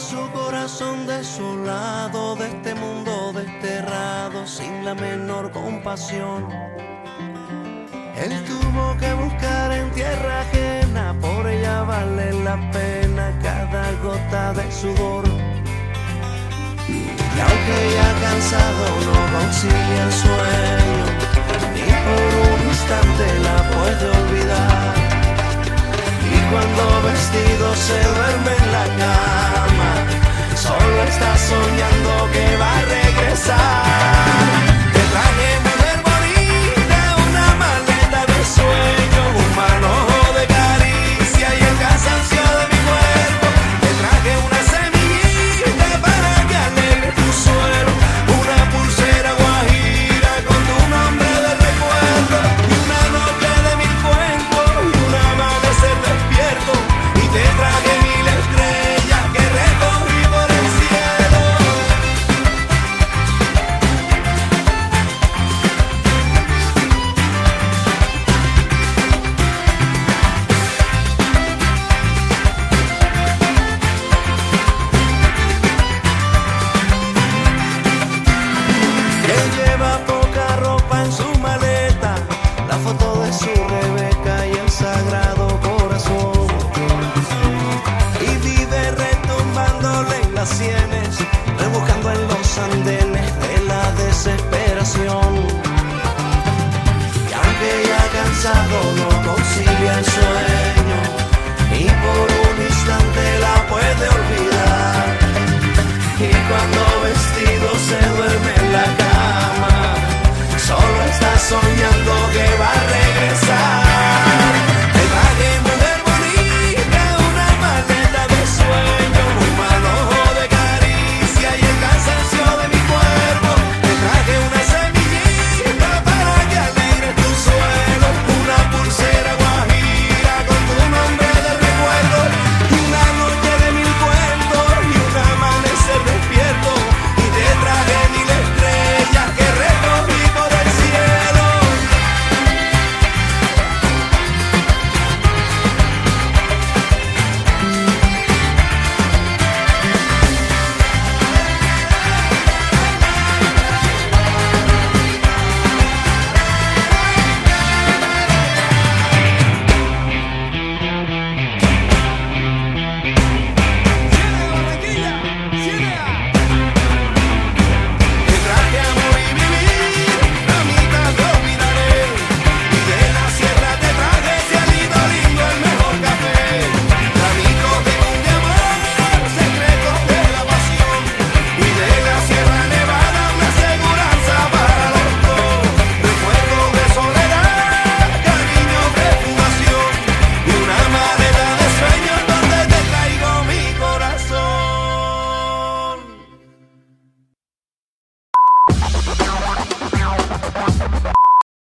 su corazón desolado de este mundo desterrado sin la menor compasión. Él tuvo que buscar en tierra ajena, por ella vale la pena cada gota de sudor. Y aunque ya cansado no consigue el sueño, ni por un instante la pasado no consigue el.